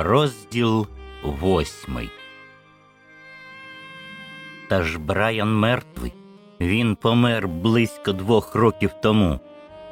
Розділ восьмий. Та ж Брайан мертвий. Він помер близько двох років тому.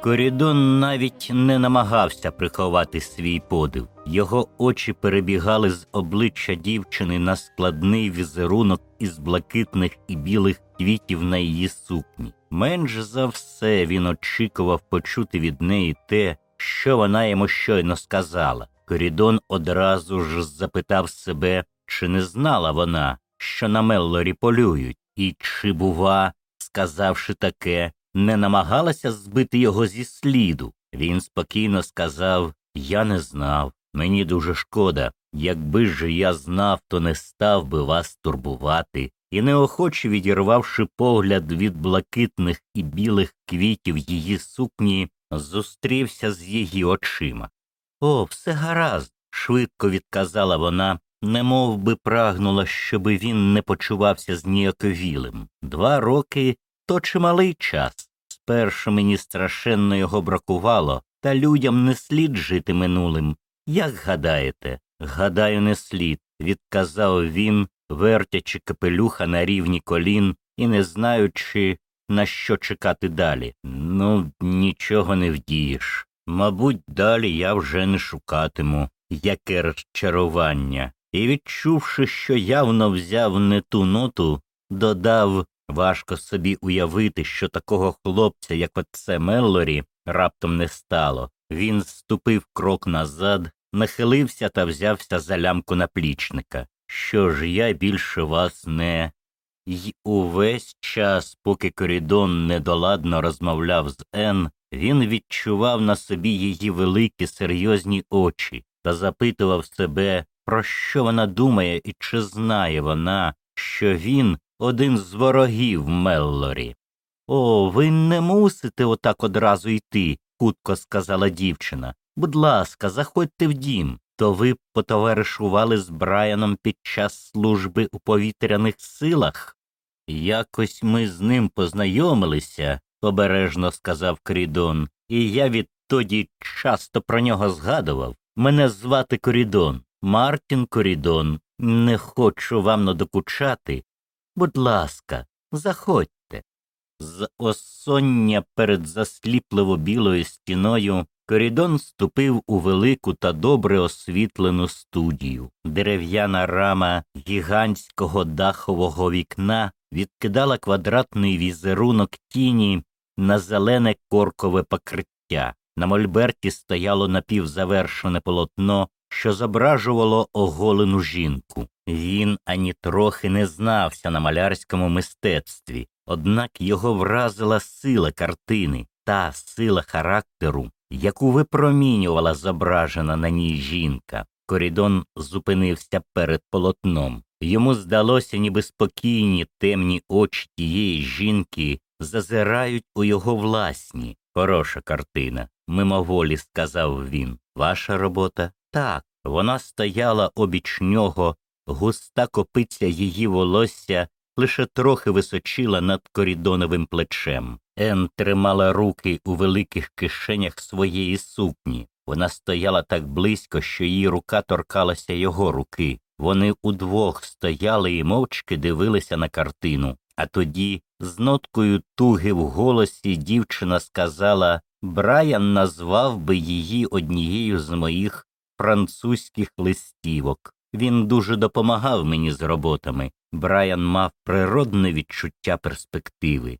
Корідон навіть не намагався приховати свій подив. Його очі перебігали з обличчя дівчини на складний візерунок із блакитних і білих квітів на її сукні. Менш за все він очікував почути від неї те, що вона йому щойно сказала. Корідон одразу ж запитав себе, чи не знала вона, що на Меллорі полюють, і чи, бува, сказавши таке, не намагалася збити його зі сліду. Він спокійно сказав Я не знав, мені дуже шкода. Якби ж я знав, то не став би вас турбувати, і неохоче відірвавши погляд від блакитних і білих квітів її сукні, зустрівся з її очима. О, все гаразд, швидко відказала вона, немов би прагнула, щоби він не почувався зніяковілим. Два роки то чималий час. Спершу мені страшенно його бракувало, та людям не слід жити минулим. Як гадаєте? Гадаю, не слід, відказав він, вертячи капелюха на рівні колін і не знаючи, на що чекати далі. Ну, нічого не вдієш. Мабуть, далі я вже не шукатиму, яке розчарування, і, відчувши, що явно взяв не ту ноту, додав важко собі уявити, що такого хлопця, як оце Меллорі, раптом не стало. Він ступив крок назад, нахилився та взявся за лямку наплічника. Що ж я більше вас не. Й увесь час, поки корідон недоладно розмовляв з Ен, він відчував на собі її великі серйозні очі та запитував себе, про що вона думає і чи знає вона, що він один з ворогів Меллорі. О, ви не мусите отак одразу йти, хутко сказала дівчина. Будь ласка, заходьте в дім. То ви потоваришували з Брайаном під час служби у повітряних силах? Якось ми з ним познайомилися, обережно сказав Корідон, і я відтоді часто про нього згадував. Мене звати Корідон, Мартін Корідон. Не хочу вам надокучати. Будь ласка, заходьте. З осоння перед засліпливо білою стіною Корідон ступив у велику та добре освітлену студію. Дерев'яна рама гігантського дахового вікна відкидала квадратний візерунок тіні на зелене коркове покриття. На мольберті стояло напівзавершене полотно, що зображувало оголену жінку. Він ані трохи не знався на малярському мистецтві, однак його вразила сила картини, та сила характеру, яку випромінювала зображена на ній жінка. Корідон зупинився перед полотном. Йому здалося, ніби спокійні темні очі тієї жінки зазирають у його власні. Хороша картина, мимоволі сказав він. Ваша робота? Так. Вона стояла обіч нього, густа копиця її волосся лише трохи височила над корідоновим плечем. Ен тримала руки у великих кишенях своєї сукні. Вона стояла так близько, що її рука торкалася його руки. Вони удвох стояли і мовчки дивилися на картину. А тоді, з ноткою туги в голосі, дівчина сказала Брайан назвав би її однією з моїх французьких листівок. Він дуже допомагав мені з роботами. Брайан мав природне відчуття перспективи.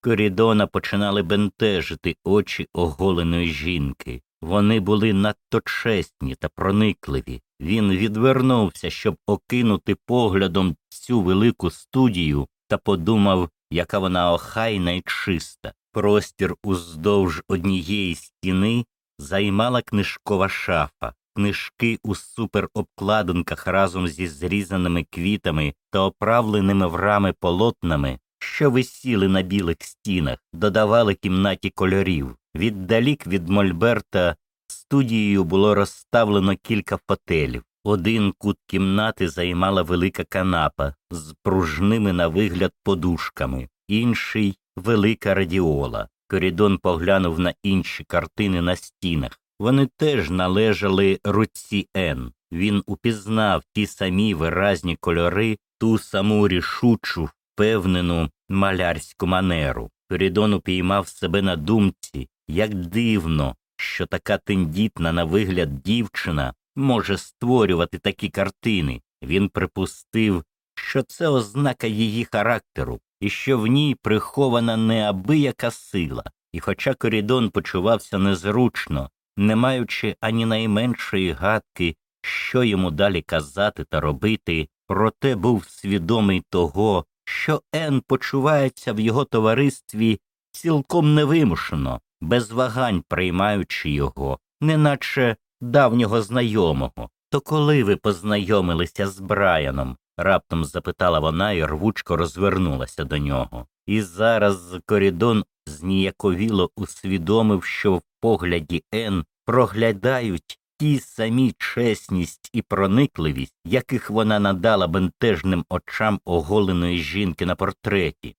Корідона починали бентежити очі оголеної жінки. Вони були надто чесні та проникливі. Він відвернувся, щоб окинути поглядом цю велику студію, та подумав, яка вона охайна і чиста. Простір уздовж однієї стіни займала книжкова шафа, книжки у суперобкладинках разом зі зрізаними квітами та оправленими в рами полотнами, що висіли на білих стінах, додавали кімнаті кольорів. Віддалік від Мольберта студією було розставлено кілька фотелів. Один кут кімнати займала велика канапа з пружними на вигляд подушками, інший велика радіола. Корідон поглянув на інші картини на стінах. Вони теж належали руці Н. Він упізнав ті самі виразні кольори, ту саму рішучу, впевнену малярську манеру. Корідон упіймав себе на думці, як дивно, що така тендітна на вигляд дівчина може створювати такі картини. Він припустив, що це ознака її характеру і що в ній прихована неабияка сила. І хоча Корідон почувався незручно, не маючи ані найменшої гадки, що йому далі казати та робити, проте був свідомий того, що Ен почувається в його товаристві цілком невимушено, без вагань приймаючи його, неначе давнього знайомого. То коли ви познайомилися з Брайаном? раптом запитала вона і рвучко розвернулася до нього. І зараз Корідон зніяковіло усвідомив, що в погляді Ен проглядають ті самі чесність і проникливість, яких вона надала бентежним очам оголеної жінки на портреті.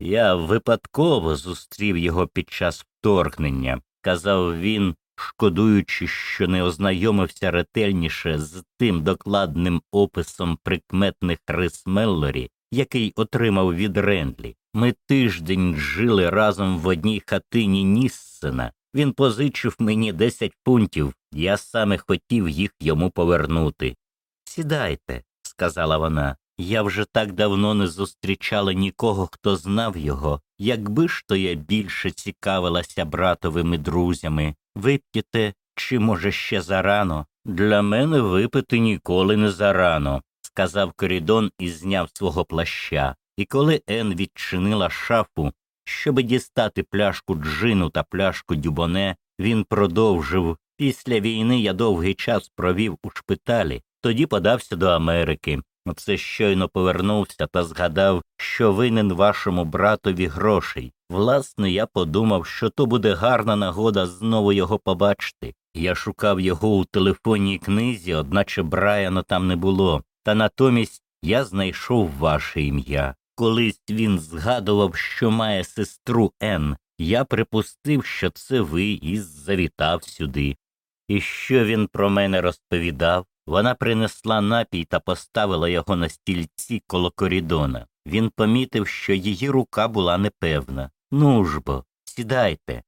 Я випадково зустрів його під час вторгнення, казав він, шкодуючи, що не ознайомився ретельніше з тим докладним описом прикметних рис Меллорі, який отримав від Рендлі. Ми тиждень жили разом в одній хатині Ніссена. Він позичив мені десять пунктів, я саме хотів їх йому повернути. Сідайте, сказала вона. Я вже так давно не зустрічала нікого, хто знав його, якби ж то я більше цікавилася братовими друзями. Вип'єте, чи, може, ще зарано? Для мене випити ніколи не зарано, сказав Корідон і зняв свого плаща. І коли Ен відчинила шафу, щоби дістати пляшку джину та пляшку дюбоне, він продовжив після війни я довгий час провів у шпиталі, тоді подався до Америки. Оце щойно повернувся та згадав, що винен вашому братові грошей. Власне, я подумав, що то буде гарна нагода знову його побачити. Я шукав його у телефонній книзі, одначе Брайана там не було, та натомість я знайшов ваше ім'я. Колись він згадував, що має сестру Ен. Я припустив, що це ви і завітав сюди. І що він про мене розповідав? Вона принесла напій та поставила його на стільці коло корідона. Він помітив, що її рука була непевна. Ну ж бо, сідайте.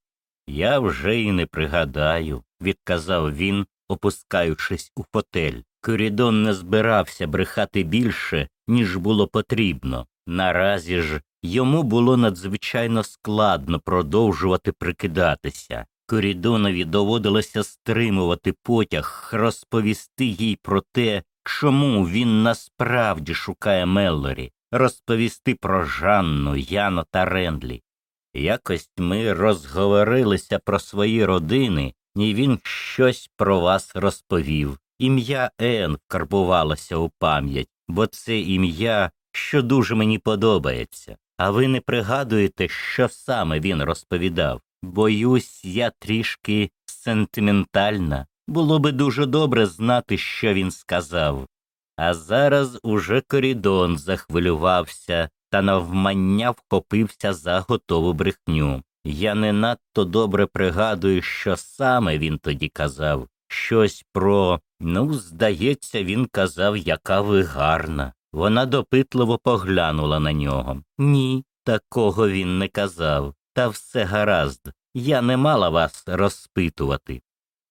Я вже й не пригадаю, відказав він, опускаючись у фотель. Корідон не збирався брехати більше, ніж було потрібно. Наразі ж йому було надзвичайно складно продовжувати прикидатися. Корідонові доводилося стримувати потяг, розповісти їй про те, чому він насправді шукає Меллорі, розповісти про Жанну, Яно та Рендлі. Якось ми розговорилися про свої родини, і він щось про вас розповів. Ім'я Ен вкарбувалося у пам'ять, бо це ім'я, що дуже мені подобається. А ви не пригадуєте, що саме він розповідав? Боюсь, я трішки сентиментальна. Було би дуже добре знати, що він сказав. А зараз уже корідон захвилювався та навмання вхопився за готову брехню. Я не надто добре пригадую, що саме він тоді казав. Щось про ну, здається, він казав, яка ви гарна. Вона допитливо поглянула на нього. Ні, такого він не казав. Та все гаразд, я не мала вас розпитувати.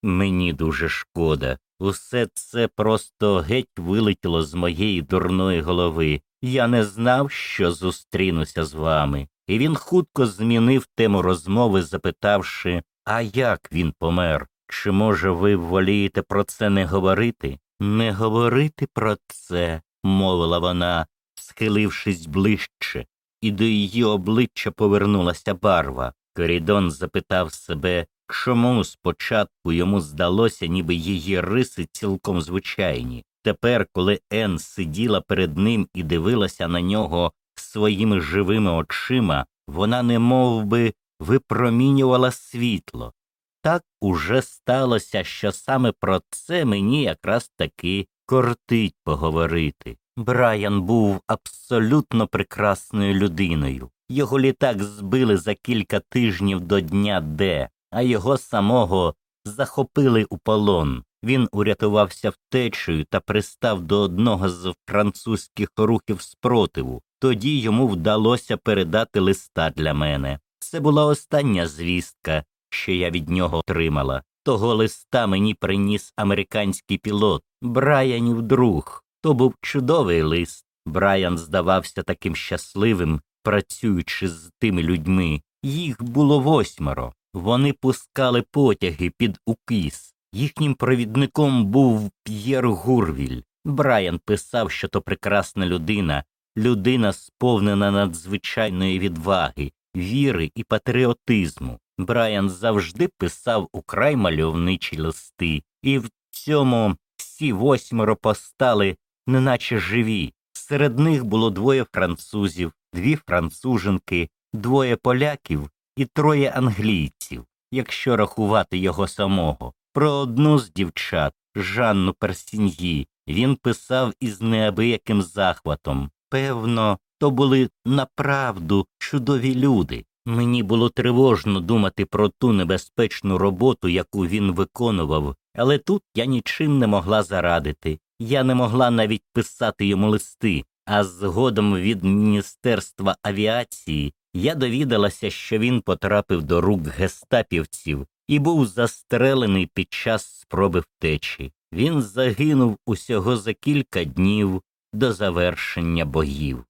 Мені дуже шкода. Усе це просто геть вилетіло з моєї дурної голови. Я не знав, що зустрінуся з вами. І він хутко змінив тему розмови, запитавши, а як він помер? Чи, може, ви волієте про це не говорити? Не говорити про це, мовила вона, схилившись ближче, і до її обличчя повернулася барва. Корідон запитав себе, чому спочатку йому здалося, ніби її риси цілком звичайні. Тепер, коли Ен сиділа перед ним і дивилася на нього своїми живими очима, вона не би, випромінювала світло. Так уже сталося, що саме про це мені якраз таки кортить поговорити. Брайан був абсолютно прекрасною людиною. Його літак збили за кілька тижнів до дня Д, а його самого захопили у полон. Він урятувався втечею та пристав до одного з французьких рухів спротиву. Тоді йому вдалося передати листа для мене. Це була остання звістка, що я від нього отримала. Того листа мені приніс американський пілот, Брайанів друг. То був чудовий лист. Брайан здавався таким щасливим, працюючи з тими людьми. Їх було восьмеро. Вони пускали потяги під укіс. Їхнім провідником був П'єр Гурвіль. Брайан писав, що то прекрасна людина, людина, сповнена надзвичайної відваги, віри і патріотизму. Брайан завжди писав украй мальовничі листи, і в цьому всі восьмеро постали, неначе живі. Серед них було двоє французів, дві француженки, двоє поляків і троє англійців, якщо рахувати його самого. Про одну з дівчат, Жанну Персіньї, він писав із неабияким захватом. Певно, то були направду чудові люди. Мені було тривожно думати про ту небезпечну роботу, яку він виконував, але тут я нічим не могла зарадити. Я не могла навіть писати йому листи, а згодом від Міністерства авіації я довідалася, що він потрапив до рук гестапівців і був застрелений під час спроби втечі. Він загинув усього за кілька днів до завершення боїв.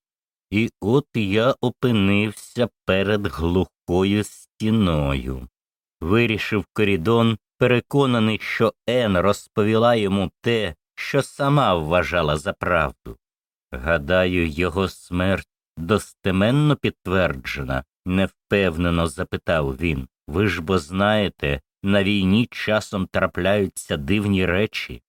І от я опинився перед глухою стіною. Вирішив корідон, переконаний, що Ен розповіла йому те, що сама вважала за правду. Гадаю, його смерть достеменно підтверджена, невпевнено запитав він. Ви ж бо знаєте, на війні часом трапляються дивні речі.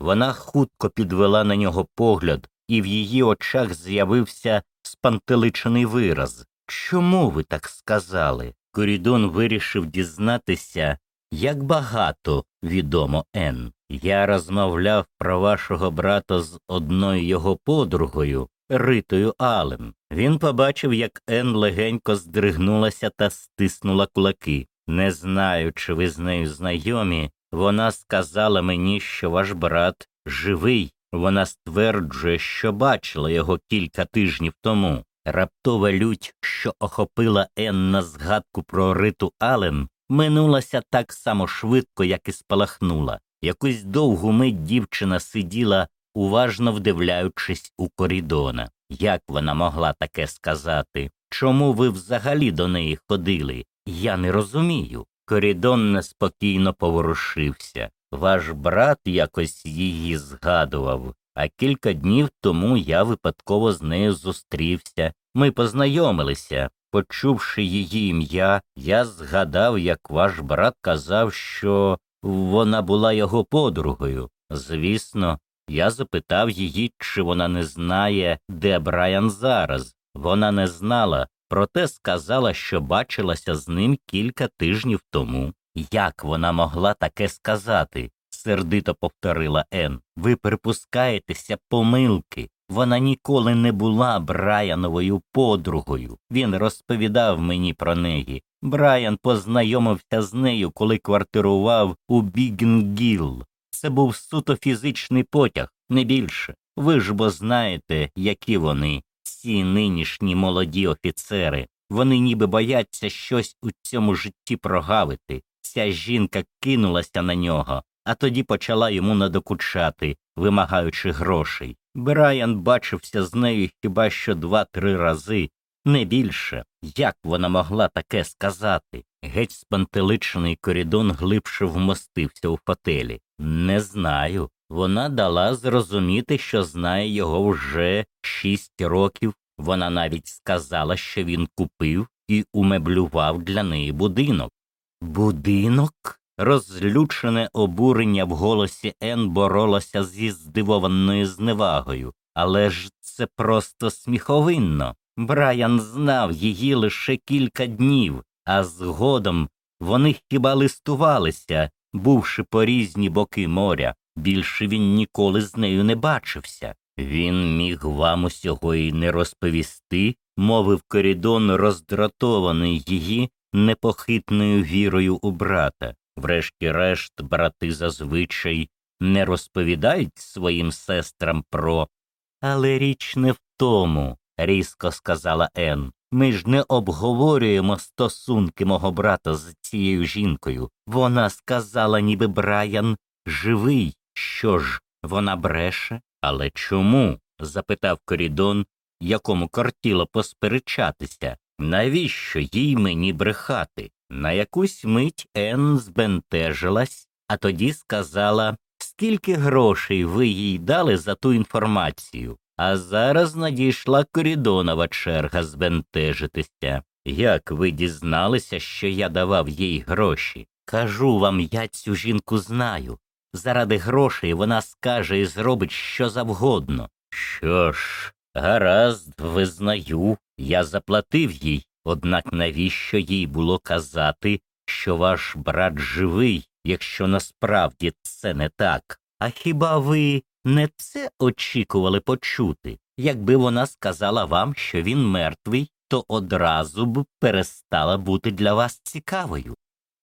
Вона хутко підвела на нього погляд, і в її очах з'явився спантеличений вираз. Чому ви так сказали? Корідон вирішив дізнатися, як багато відомо Ен. Я розмовляв про вашого брата з одною його подругою, Ритою Алем. Він побачив, як Ен легенько здригнулася та стиснула кулаки. Не знаю, чи ви з нею знайомі, вона сказала мені, що ваш брат живий. Вона стверджує, що бачила його кілька тижнів тому. Раптова лють, що охопила Ен на згадку про Риту Ален, минулася так само швидко, як і спалахнула. Якусь довгу мить дівчина сиділа, уважно вдивляючись у корідона. Як вона могла таке сказати? Чому ви взагалі до неї ходили? Я не розумію. Корідон неспокійно поворушився. Ваш брат якось її згадував, а кілька днів тому я випадково з нею зустрівся. Ми познайомилися. Почувши її ім'я, я згадав, як ваш брат казав, що вона була його подругою. Звісно, я запитав її, чи вона не знає, де Брайан зараз. Вона не знала, проте сказала, що бачилася з ним кілька тижнів тому. Як вона могла таке сказати? сердито повторила Ен. Ви припускаєтеся помилки. Вона ніколи не була Брайановою подругою. Він розповідав мені про неї. Брайан познайомився з нею, коли квартирував у Бігнгіл. Це був суто фізичний потяг, не більше. Ви ж бо знаєте, які вони, ці нинішні молоді офіцери. Вони ніби бояться щось у цьому житті прогавити. Ця жінка кинулася на нього, а тоді почала йому надокучати, вимагаючи грошей. Брайан бачився з нею хіба що два-три рази, не більше. Як вона могла таке сказати? Геть спантеличений корідон глибше вмостився у фотелі. Не знаю. Вона дала зрозуміти, що знає його вже шість років. Вона навіть сказала, що він купив і умеблював для неї будинок. Будинок? Розлючене обурення в голосі Ен боролося зі здивованою зневагою. Але ж це просто сміховинно. Брайан знав її лише кілька днів, а згодом вони хіба листувалися, бувши по різні боки моря. Більше він ніколи з нею не бачився. Він міг вам усього й не розповісти, мовив корідон, роздратований її непохитною вірою у брата. Врешті-решт, брати зазвичай не розповідають своїм сестрам про. Але річ не в тому, різко сказала Ен. Ми ж не обговорюємо стосунки мого брата з цією жінкою. Вона сказала, ніби Брайан живий. Що ж, вона бреше? Але чому? запитав корідон, якому кортіло посперечатися. Навіщо їй мені брехати? На якусь мить Ен збентежилась, а тоді сказала, скільки грошей ви їй дали за ту інформацію. А зараз надійшла корідонова черга збентежитися. Як ви дізналися, що я давав їй гроші? Кажу вам, я цю жінку знаю. Заради грошей вона скаже і зробить що завгодно. Що ж, гаразд, визнаю, я заплатив їй, однак навіщо їй було казати, що ваш брат живий, якщо насправді це не так? А хіба ви не це очікували почути? Якби вона сказала вам, що він мертвий, то одразу б перестала бути для вас цікавою.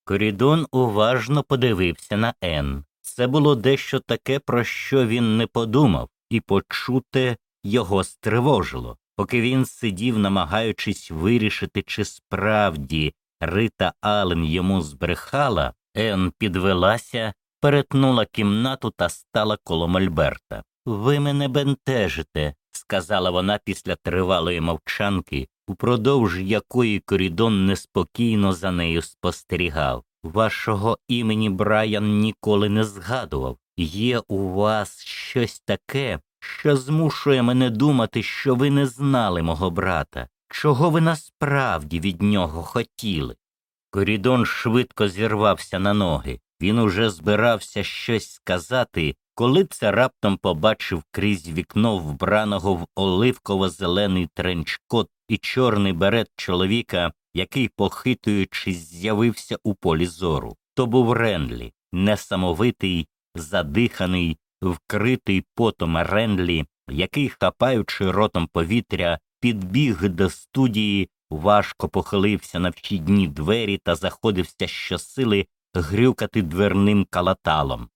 Корідон уважно подивився на Ен. Це було дещо таке, про що він не подумав, і почуте його стривожило. Поки він сидів, намагаючись вирішити, чи справді Рита Ален йому збрехала, Ен підвелася, перетнула кімнату та стала коло Мольберта. Ви мене бентежите, сказала вона після тривалої мовчанки, упродовж якої корідон неспокійно за нею спостерігав. Вашого імені Брайан ніколи не згадував. Є у вас щось таке, що змушує мене думати, що ви не знали мого брата, чого ви насправді від нього хотіли. Корідон швидко зірвався на ноги. Він уже збирався щось сказати, коли це раптом побачив крізь вікно вбраного в оливково-зелений тренчкот і чорний берет чоловіка, який, похитуючись, з'явився у полі зору. То був Ренлі, несамовитий, задиханий, вкритий потом Ренлі, який, хапаючи ротом повітря, підбіг до студії, важко похилився на вхідні двері та заходився щосили грюкати дверним калаталом.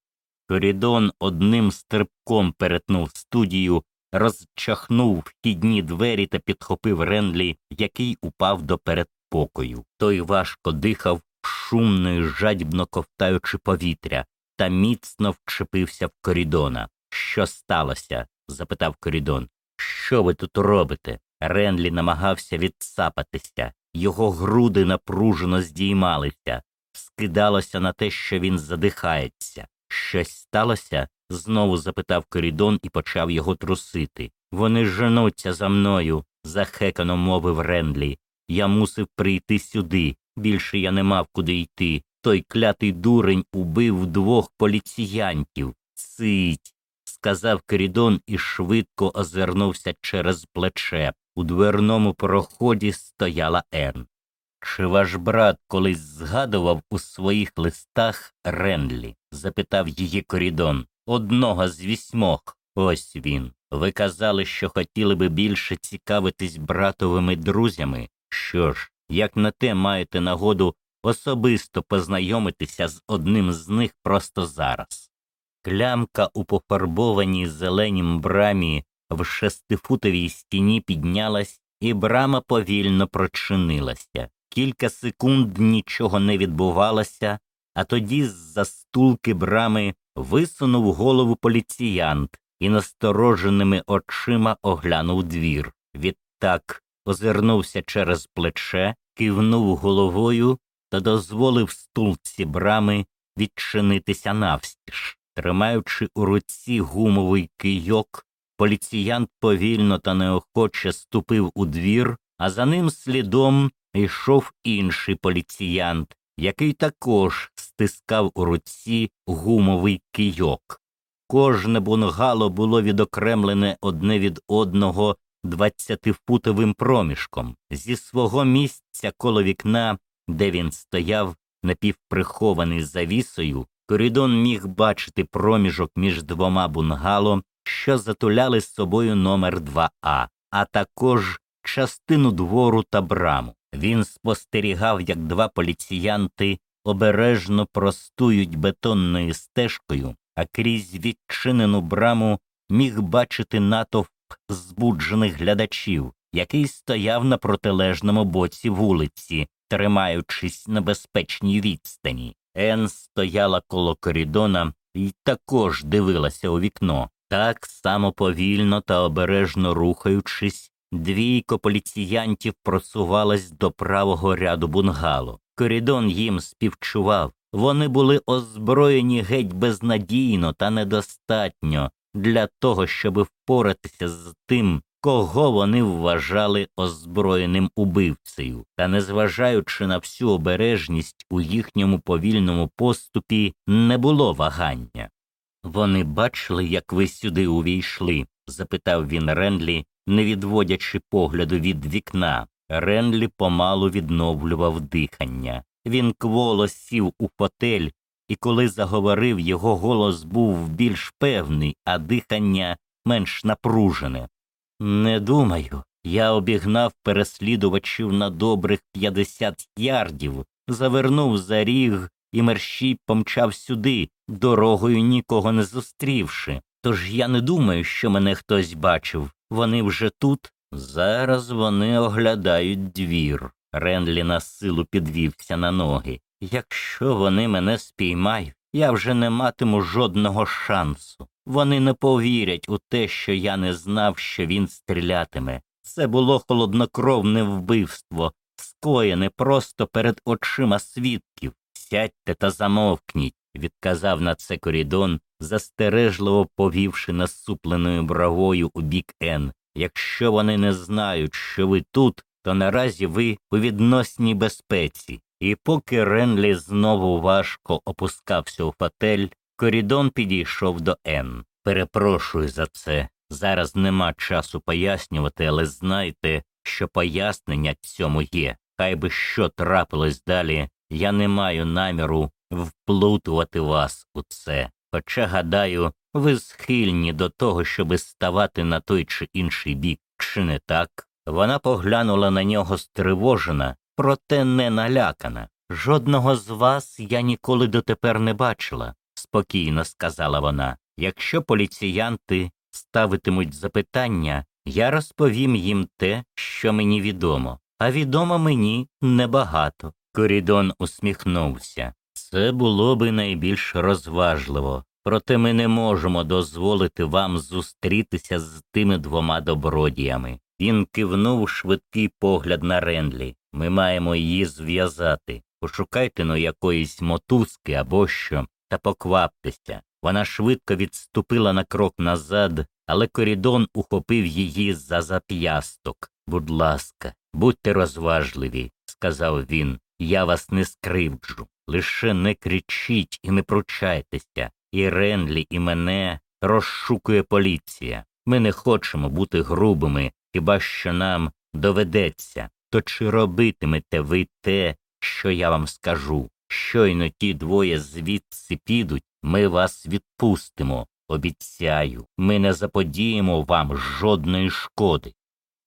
Корідон одним стрибком перетнув студію, розчахнув вхідні двері та підхопив Ренлі, який упав до передпокою. Той важко дихав, шумно і жадібно ковтаючи повітря, та міцно вчепився в корідона. Що сталося? запитав корідон. Що ви тут робите? Ренлі намагався відсапатися, його груди напружено здіймалися, скидалося на те, що він задихається. Щось сталося? знову запитав корідон і почав його трусити. Вони женуться за мною, захекано мовив Ренлі. Я мусив прийти сюди. Більше я не мав куди йти. Той клятий дурень убив двох поліціянтів. Цить. сказав Корідон і швидко озирнувся через плече. У дверному проході стояла Ен. Чи ваш брат колись згадував у своїх листах Ренлі? запитав її Корідон. Одного з вісьмох. Ось він. Ви казали, що хотіли би більше цікавитись братовими друзями. Що ж, як на те маєте нагоду особисто познайомитися з одним з них просто зараз. Клямка у пофарбованій зеленім брамі в шестифутовій стіні піднялась, і брама повільно прочинилася. Кілька секунд нічого не відбувалося, а тоді з-за стулки брами висунув голову поліціянт і настороженими очима оглянув двір. Відтак озирнувся через плече, кивнув головою та дозволив стулці брами відчинитися навстіж. Тримаючи у руці гумовий кийок, поліціянт повільно та неохоче ступив у двір, а за ним слідом йшов інший поліціянт, який також стискав у руці гумовий кийок. Кожне бунгало було відокремлене одне від одного двадцятифутовим проміжком. Зі свого місця коло вікна, де він стояв, напівприхований завісою, корідон міг бачити проміжок між двома бунгало, що затуляли з собою номер 2А, а також частину двору та браму. Він спостерігав, як два поліціянти обережно простують бетонною стежкою, а крізь відчинену браму міг бачити натовп збуджених глядачів, який стояв на протилежному боці вулиці, тримаючись на безпечній відстані. Ен стояла коло корідона і також дивилася у вікно, так само повільно та обережно рухаючись, двійко поліціянтів просувалась до правого ряду бунгало. Корідон їм співчував. Вони були озброєні геть безнадійно та недостатньо для того, щоб впоратися з тим, кого вони вважали озброєним убивцею, та, незважаючи на всю обережність у їхньому повільному поступі, не було вагання. Вони бачили, як ви сюди увійшли? запитав він Ренлі, не відводячи погляду від вікна. Ренлі помалу відновлював дихання. Він кволо сів у фотель, і коли заговорив, його голос був більш певний, а дихання менш напружене. Не думаю, я обігнав переслідувачів на добрих п'ятдесят ярдів, завернув за ріг і мерщій помчав сюди, дорогою нікого не зустрівши. Тож я не думаю, що мене хтось бачив. Вони вже тут. Зараз вони оглядають двір. Ренлі на силу підвівся на ноги. Якщо вони мене спіймають, я вже не матиму жодного шансу. Вони не повірять у те, що я не знав, що він стрілятиме. Це було холоднокровне вбивство, скоєне просто перед очима свідків. Сядьте та замовкніть, відказав на це корідон, застережливо повівши насупленою бравою у бік Ен. Якщо вони не знають, що ви тут, то наразі ви у відносній безпеці. І поки Ренлі знову важко опускався у фатель, корідон підійшов до Ен. Перепрошую за це. Зараз нема часу пояснювати, але знайте, що пояснення цьому є. Хай би що трапилось далі, я не маю наміру вплутувати вас у це. Хоча, гадаю, ви схильні до того, щоби ставати на той чи інший бік, чи не так? Вона поглянула на нього стривожена, проте не налякана. Жодного з вас я ніколи дотепер не бачила, спокійно сказала вона. Якщо поліціянти ставитимуть запитання, я розповім їм те, що мені відомо, а відомо мені небагато. Корідон усміхнувся. Це було би найбільш розважливо, проте ми не можемо дозволити вам зустрітися з тими двома добродіями. Він кивнув швидкий погляд на Ренлі. Ми маємо її зв'язати. Пошукайте ну якоїсь мотузки або що, та покваптеся. Вона швидко відступила на крок назад, але корідон ухопив її за зап'ясток. Будь ласка, будьте розважливі, сказав він. Я вас не скривджу. Лише не кричіть і не пручайтеся. І Ренлі, і мене розшукує поліція. Ми не хочемо бути грубими, хіба що нам доведеться. То чи робитимете ви те, що я вам скажу? Щойно ті двоє звідси підуть, ми вас відпустимо. Обіцяю, ми не заподіємо вам жодної шкоди.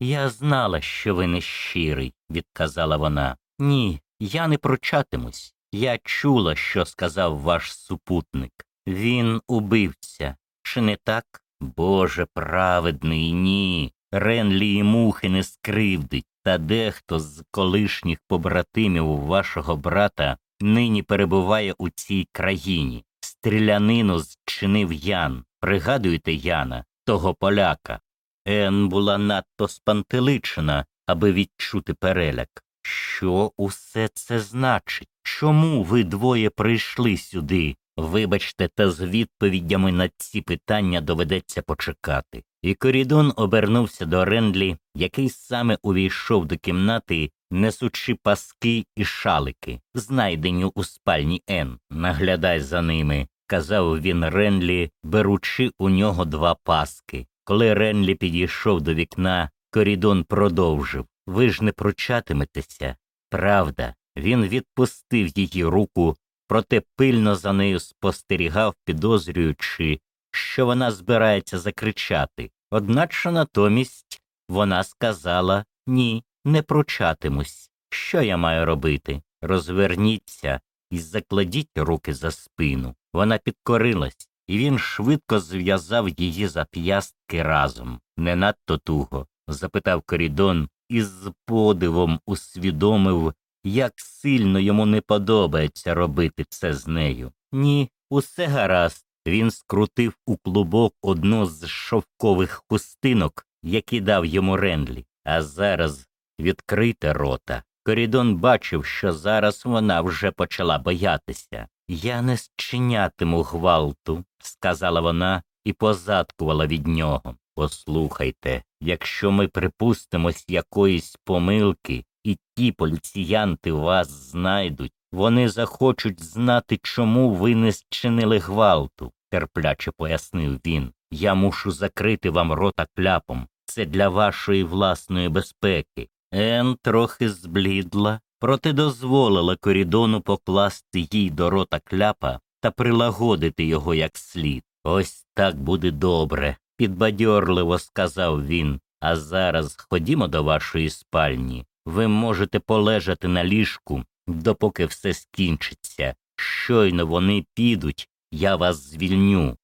Я знала, що ви нещирий, відказала вона. Ні, я не прочатимусь. Я чула, що сказав ваш супутник. Він убивця. Чи не так? Боже праведний, ні. Ренлі і мухи не скривдить, та дехто з колишніх побратимів вашого брата нині перебуває у цій країні. Стрілянину зчинив Ян. Пригадуєте Яна, того поляка. Ен була надто спантеличена, аби відчути переляк. Що усе це значить? Чому ви двоє прийшли сюди? Вибачте, та з відповідями на ці питання доведеться почекати. І Корідон обернувся до Рендлі, який саме увійшов до кімнати, несучи паски і шалики, знайдені у спальні Ен. Наглядай за ними, казав він Ренлі, беручи у нього два паски. Коли Ренлі підійшов до вікна, Корідон продовжив Ви ж не пручатиметеся. Правда, він відпустив її руку, проте пильно за нею спостерігав, підозрюючи, що вона збирається закричати. Одначе натомість вона сказала ні, не пручатимусь. Що я маю робити? Розверніться і закладіть руки за спину. Вона підкорилась, і він швидко зв'язав її зап'ястки разом. Не надто туго? запитав Корідон і з подивом усвідомив, як сильно йому не подобається робити це з нею. Ні, усе гаразд. Він скрутив у клубок одну з шовкових хустинок, які дав йому Ренлі, а зараз відкрите рота. Корідон бачив, що зараз вона вже почала боятися. Я не зчинятиму гвалту, сказала вона і позадкувала від нього. Послухайте, якщо ми припустимось якоїсь помилки, і ті поліціянти вас знайдуть, вони захочуть знати, чому ви не зчинили гвалту, терпляче пояснив він. Я мушу закрити вам рота кляпом. Це для вашої власної безпеки. Ен трохи зблідла, проте дозволила корідону покласти їй до рота кляпа та прилагодити його як слід. Ось так буде добре, підбадьорливо сказав він. А зараз ходімо до вашої спальні. Ви можете полежати на ліжку, допоки все скінчиться. Щойно вони підуть, я вас звільню.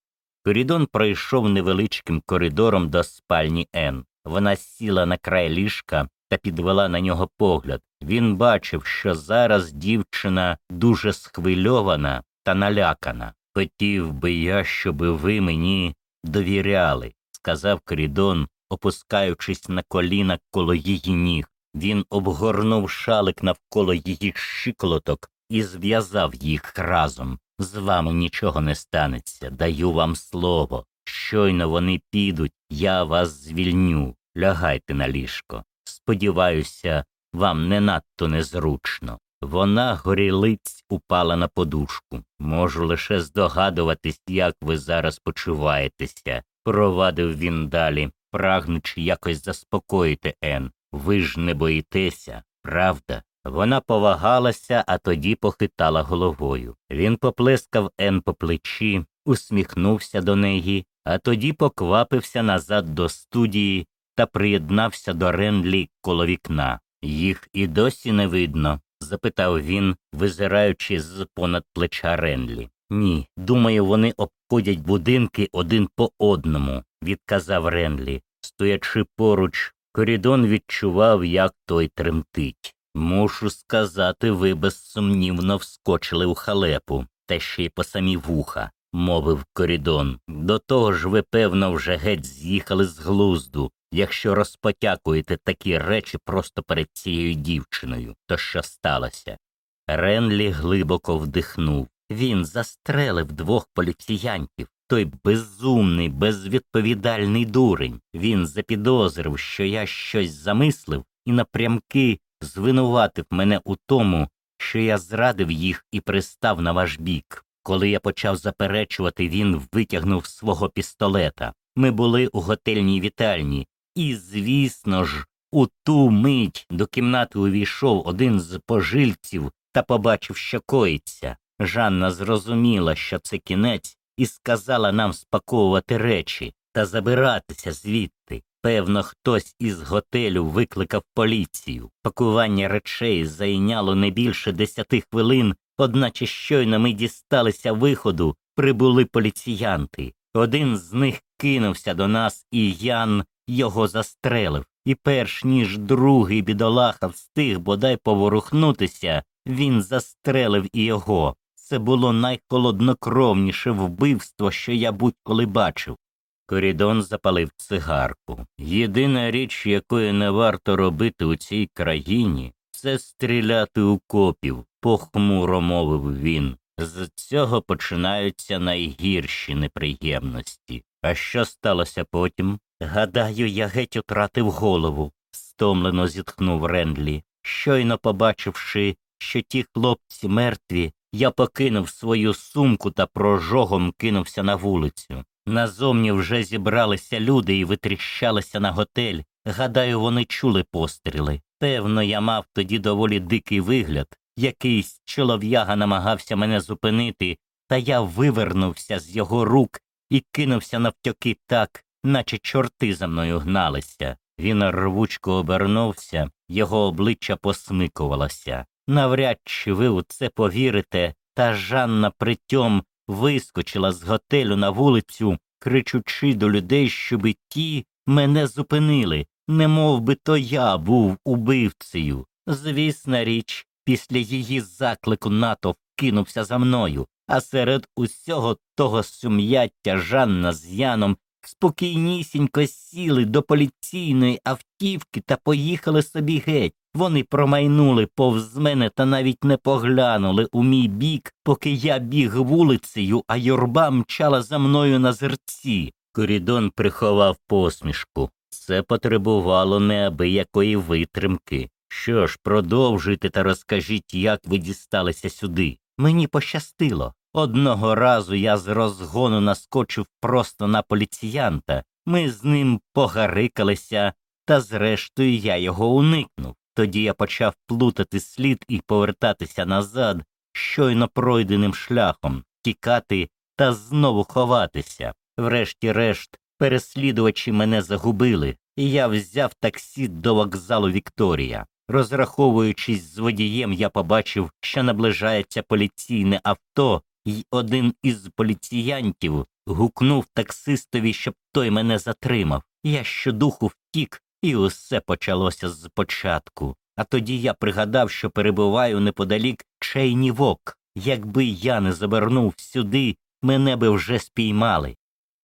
Корідон пройшов невеличким коридором до спальні Ен. Вона сіла на край ліжка та підвела на нього погляд. Він бачив, що зараз дівчина дуже схвильована та налякана. Хотів би я, щоби ви мені довіряли, сказав Корідон, опускаючись на коліна коло її ніг. Він обгорнув шалик навколо її щиколоток і зв'язав їх разом. З вами нічого не станеться, даю вам слово. Щойно вони підуть, я вас звільню. Лягайте на ліжко. Сподіваюся, вам не надто незручно. Вона горілиць упала на подушку. Можу лише здогадуватись, як ви зараз почуваєтеся, провадив він далі, прагнучи якось заспокоїти Ен. Ви ж не боїтеся, правда? Вона повагалася, а тоді похитала головою. Він поплескав Ен по плечі, усміхнувся до неї, а тоді поквапився назад до студії та приєднався до Ренлі коло вікна. Їх і досі не видно? запитав він, визираючи з понад плеча Ренлі. Ні, думаю, вони обходять будинки один по одному, відказав Ренлі. Стоячи поруч, корідон відчував, як той тремтить. Мушу сказати, ви безсумнівно вскочили у халепу, та ще й по самі вуха, мовив корідон. До того ж ви, певно, вже геть з'їхали з глузду, якщо розпотякуєте такі речі просто перед цією дівчиною, то що сталося? Ренлі глибоко вдихнув. Він застрелив двох поліціянтів. Той безумний, безвідповідальний дурень. Він запідозрив, що я щось замислив і напрямки звинуватив мене у тому, що я зрадив їх і пристав на ваш бік. Коли я почав заперечувати, він витягнув свого пістолета. Ми були у готельній вітальні, і, звісно ж, у ту мить до кімнати увійшов один з пожильців та побачив, що коїться. Жанна зрозуміла, що це кінець, і сказала нам спаковувати речі та забиратися звідти. Певно, хтось із готелю викликав поліцію. Пакування речей зайняло не більше десяти хвилин, одначе щойно ми дісталися виходу, прибули поліціянти. Один з них кинувся до нас, і Ян його застрелив. І перш ніж другий бідолаха встиг бодай поворухнутися, він застрелив і його. Це було найхолоднокровніше вбивство, що я будь-коли бачив. Корідон запалив цигарку. Єдина річ, якої не варто робити у цій країні, це стріляти у копів, похмуро мовив він. З цього починаються найгірші неприємності. А що сталося потім? Гадаю, я геть утратив голову, стомлено зітхнув Рендлі. Щойно побачивши, що ті хлопці мертві, я покинув свою сумку та прожогом кинувся на вулицю. Назовні вже зібралися люди і витріщалися на готель. Гадаю, вони чули постріли. Певно, я мав тоді доволі дикий вигляд. Якийсь чолов'яга намагався мене зупинити, та я вивернувся з його рук і кинувся навтьоки так, наче чорти за мною гналися. Він рвучко обернувся, його обличчя посмикувалося. Навряд чи ви у це повірите, та Жанна притьом вискочила з готелю на вулицю, кричучи до людей, щоби ті мене зупинили, не би то я був убивцею. Звісна річ, після її заклику натовп кинувся за мною, а серед усього того сум'яття Жанна з Яном спокійнісінько сіли до поліційної автівки та поїхали собі геть. Вони промайнули повз мене та навіть не поглянули у мій бік, поки я біг вулицею, а юрба мчала за мною на зерці. Корідон приховав посмішку. Це потребувало неабиякої витримки. Що ж, продовжуйте та розкажіть, як ви дісталися сюди. Мені пощастило. Одного разу я з розгону наскочив просто на поліціянта. Ми з ним погарикалися, та зрештою я його уникнув. Тоді я почав плутати слід і повертатися назад, щойно пройденим шляхом, тікати та знову ховатися. Врешті-решт, переслідувачі мене загубили, і я взяв таксі до вокзалу Вікторія. Розраховуючись з водієм, я побачив, що наближається поліційне авто, і один із поліціянтів гукнув таксистові, щоб той мене затримав. Я щодуху втік, і усе почалося з початку. А тоді я пригадав, що перебуваю неподалік Чейнівок. Якби я не забернув сюди, мене би вже спіймали.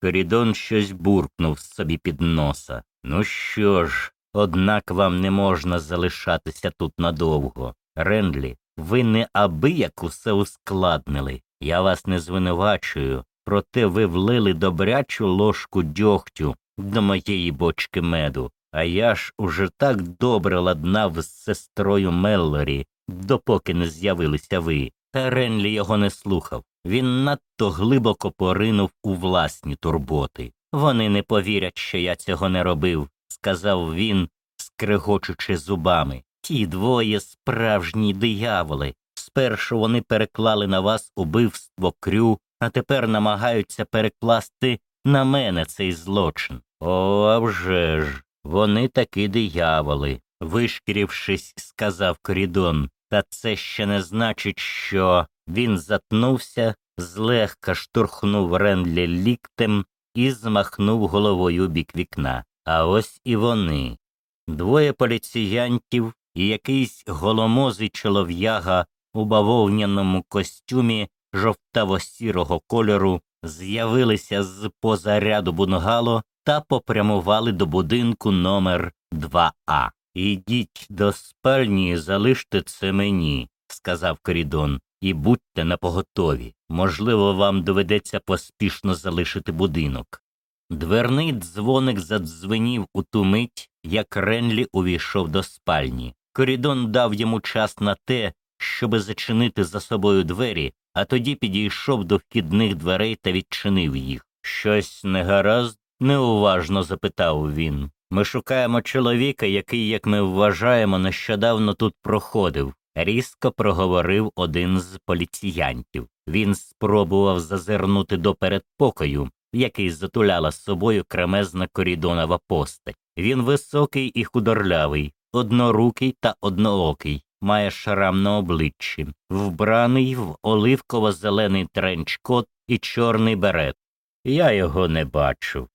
Корідон щось буркнув собі під носа. Ну що ж, однак вам не можна залишатися тут надовго. Рендлі, ви не аби як усе ускладнили. Я вас не звинувачую, проте ви влили добрячу ложку дьогтю до моєї бочки меду. А я ж уже так добре ладнав з сестрою Меллорі, допоки не з'явилися ви. Та Ренлі його не слухав. Він надто глибоко поринув у власні турботи. Вони не повірять, що я цього не робив, сказав він, скрегочучи зубами. Ті двоє справжні дияволи. Спершу вони переклали на вас убивство крю, а тепер намагаються перекласти на мене цей злочин. О, а вже ж, вони таки дияволи, вишкірившись, сказав Корідон. Та це ще не значить, що він затнувся, злегка штурхнув Ренлі ліктем і змахнув головою бік вікна. А ось і вони. Двоє поліціянтів і якийсь голомозий чолов'яга у бавовняному костюмі жовтаво-сірого кольору з'явилися з поза ряду бунгало та попрямували до будинку номер 2А. Ідіть до спальні і залиште це мені, сказав Корідон, і будьте напоготові. Можливо, вам доведеться поспішно залишити будинок. Дверний дзвоник задзвенів у ту мить, як Ренлі увійшов до спальні. Корідон дав йому час на те, щоби зачинити за собою двері, а тоді підійшов до вхідних дверей та відчинив їх. Щось негаразд, неуважно запитав він. Ми шукаємо чоловіка, який, як ми вважаємо, нещодавно тут проходив, різко проговорив один з поліціянтів. Він спробував зазирнути до передпокою, який затуляла з собою кремезна корідонова постать. Він високий і худорлявий, однорукий та одноокий, має шрам на обличчі, вбраний в оливково-зелений тренчкот і чорний берет. Я його не бачу.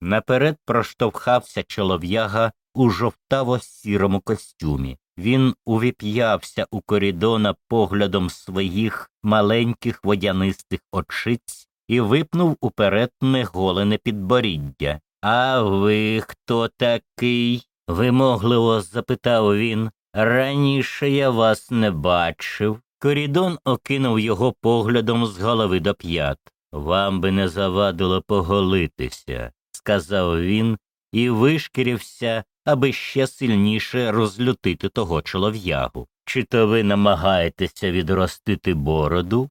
Наперед проштовхався чолов'яга у жовтаво сірому костюмі. Він увіп'явся у корідона поглядом своїх маленьких водянистих очиць і випнув уперед неголене підборіддя. А ви хто такий? вимогливо запитав він. Раніше я вас не бачив. Корідон окинув його поглядом з голови до п'ят. Вам би не завадило поголитися, сказав він і вишкірився, аби ще сильніше розлютити того чолов'ягу. Чи то ви намагаєтеся відростити бороду?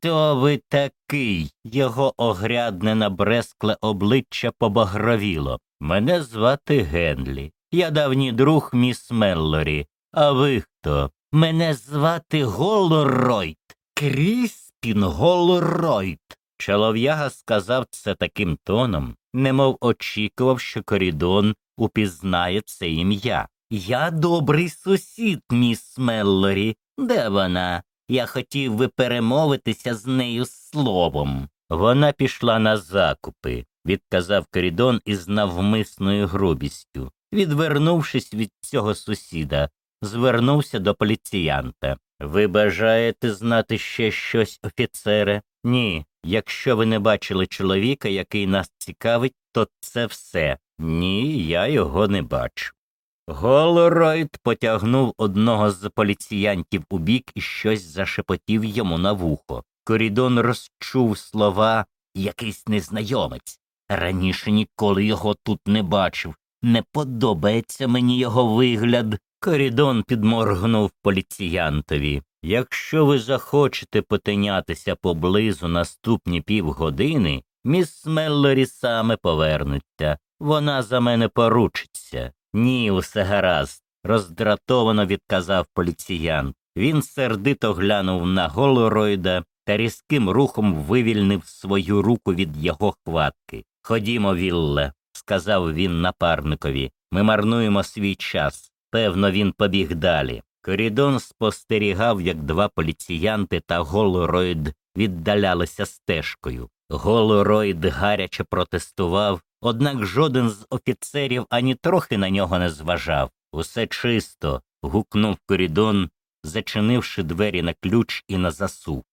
То ви такий. Його огрядне набрескле обличчя побагровіло. Мене звати Генлі. Я давній друг міс Меллорі. А ви хто? Мене звати Голоройт. Кріспін Голоройт. Чолов'яга сказав це таким тоном, немов очікував, що корідон упізнає це ім'я. Я добрий сусід, міс Меллорі. Де вона? Я хотів би перемовитися з нею словом. Вона пішла на закупи, відказав корідон із навмисною грубістю. Відвернувшись від цього сусіда, звернувся до поліціянта. Ви бажаєте знати ще щось, офіцере? Ні. Якщо ви не бачили чоловіка, який нас цікавить, то це все. Ні, я його не бачу. Голоройд потягнув одного з поліціянтів у бік і щось зашепотів йому на вухо. Корідон розчув слова якийсь незнайомець. Раніше ніколи його тут не бачив. Не подобається мені його вигляд. Корідон підморгнув поліціянтові. Якщо ви захочете потинятися поблизу наступні півгодини, міс Меллорі саме повернеться. Вона за мене поручиться. Ні, усе гаразд, роздратовано відказав поліціян. Він сердито глянув на Голоройда та різким рухом вивільнив свою руку від його хватки. Ходімо, Вілле, сказав він напарникові. Ми марнуємо свій час. Певно, він побіг далі. Корідон спостерігав, як два поліціянти та Голоройд віддалялися стежкою. Голоройд гаряче протестував, однак жоден з офіцерів ані трохи на нього не зважав. Усе чисто. гукнув корідон, зачинивши двері на ключ і на засув.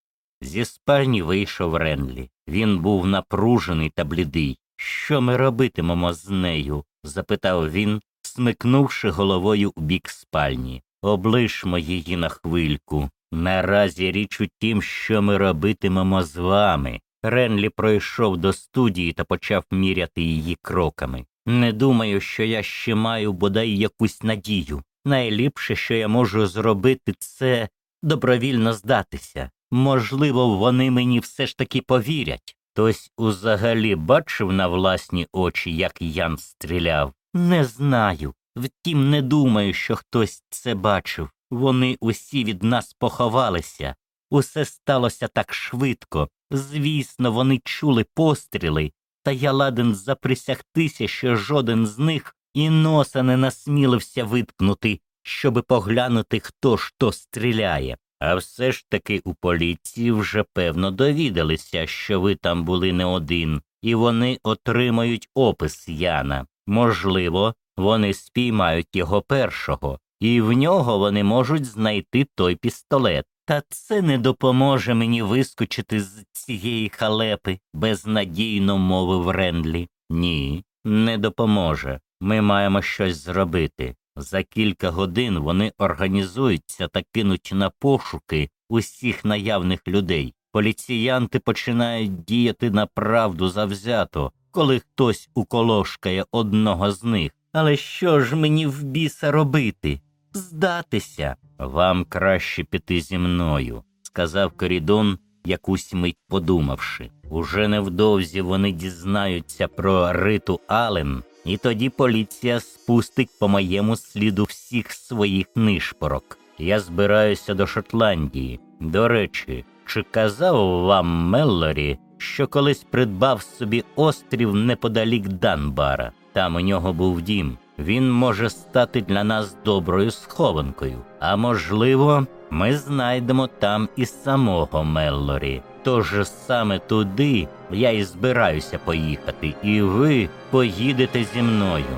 Зі спальні вийшов Ренлі. Він був напружений та блідий. Що ми робитимемо з нею? запитав він, смикнувши головою у бік спальні. Облишмо її на хвильку. Наразі річ у тім, що ми робитимемо з вами. Ренлі пройшов до студії та почав міряти її кроками. Не думаю, що я ще маю бодай якусь надію. Найліпше, що я можу зробити, це добровільно здатися. Можливо, вони мені все ж таки повірять. Хтось узагалі бачив на власні очі, як Ян стріляв. Не знаю. Втім, не думаю, що хтось це бачив. Вони усі від нас поховалися. Усе сталося так швидко. Звісно, вони чули постріли, та я ладен заприсягтися, що жоден з них і носа не насмілився виткнути, щоби поглянути, хто ж то стріляє. А все ж таки у поліції вже певно довідалися, що ви там були не один, і вони отримають опис Яна. Можливо, вони спіймають його першого, і в нього вони можуть знайти той пістолет. Та це не допоможе мені вискочити з цієї халепи, безнадійно мовив Рендлі. Ні, не допоможе. Ми маємо щось зробити. За кілька годин вони організуються та кинуть на пошуки усіх наявних людей. Поліціянти починають діяти на правду завзято, коли хтось уколошкає одного з них. Але що ж мені в біса робити? Здатися. Вам краще піти зі мною, сказав Корідон, якусь мить подумавши. Уже невдовзі вони дізнаються про Риту Ален, і тоді поліція спустить по моєму сліду всіх своїх нишпорок. Я збираюся до Шотландії. До речі, чи казав вам Меллорі, що колись придбав собі острів неподалік Данбара? Там у нього був дім. Він може стати для нас доброю схованкою, а можливо, ми знайдемо там і самого Меллорі. Тож саме туди я і збираюся поїхати, і ви поїдете зі мною.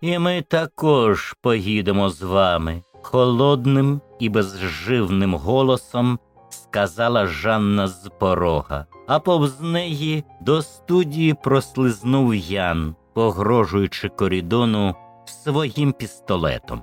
І ми також поїдемо з вами. Холодним і безживним голосом сказала Жанна з порога, а повз неї до студії прослизнув Ян, погрожуючи корідону своїм пістолетом.